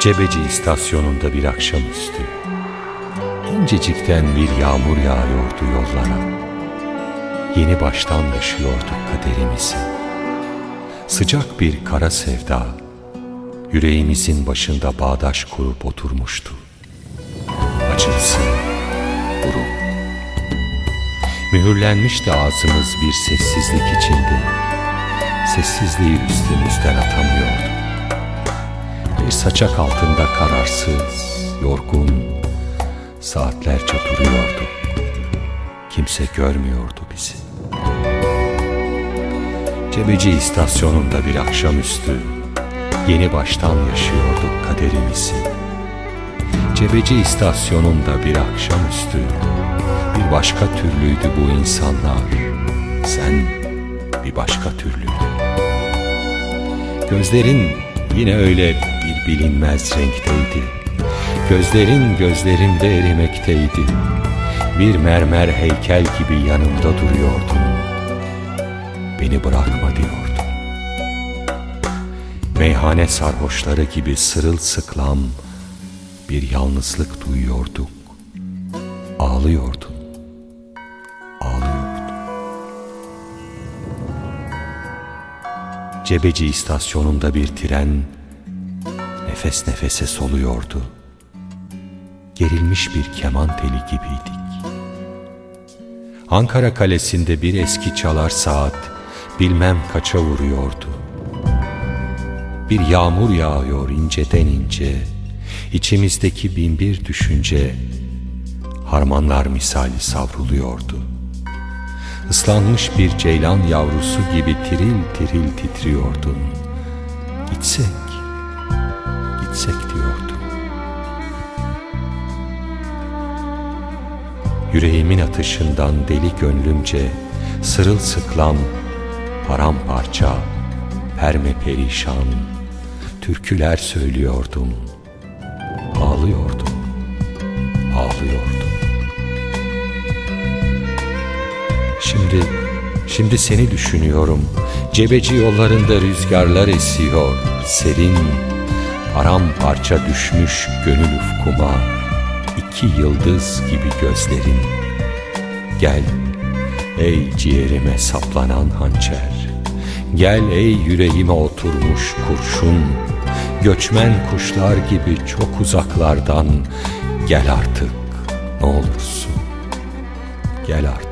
Cebeci istasyonunda bir akşamüstü İncecikten bir yağmur yağıyordu yollara. Yeni baştan yaşıyorduk kaderimizi. Sıcak bir kara sevda Yüreğimizin başında bağdaş kurup oturmuştu. Acımsı, buruk Mühürlenmişti ağzımız bir sessizlik içinde. Sessizliği üstümüzden atamıyordu Bir saçak altında kararsız, yorgun Saatlerce duruyorduk Kimse görmüyordu bizi. Cebeci istasyonunda bir akşamüstü Yeni baştan yaşıyorduk kaderimizi. Cebeci istasyonunda bir akşamüstü Bir başka türlüydü bu insanlar. Sen bir başka türlüydün. Gözlerin yine öyle bir bilinmez renkteydi. Gözlerin gözlerimde erimekteydi. Bir mermer heykel gibi yanımda duruyordun Beni bırakma diyordun Meyhane sarhoşları gibi sırılsıklam Bir yalnızlık duyuyorduk. Ağlıyordun Cebeci istasyonunda bir tren Nefes nefese soluyordu gerilmiş bir keman teli gibiydik. Ankara kalesinde bir eski çalar saat bilmem kaça vuruyordu. Bir yağmur yağıyor inceden ince, içimizdeki binbir düşünce harmanlar misali savruluyordu. Islanmış bir ceylan yavrusu gibi tiril tiril titriyordun. Gitsek, gitsek diyordun. Yüreğimin atışından deli gönlümce Sırılsıklam, paramparça, perme perişan Türküler söylüyordum Ağlıyordum, ağlıyordum Şimdi, şimdi seni düşünüyorum. Cebeci yollarında rüzgarlar esiyor. Serin, paramparça düşmüş gönül ufkuma. İki yıldız gibi gözlerin. Gel ey ciğerime saplanan hançer. Gel ey yüreğime oturmuş kurşun. Göçmen kuşlar gibi çok uzaklardan. Gel artık ne olursun. Gel artık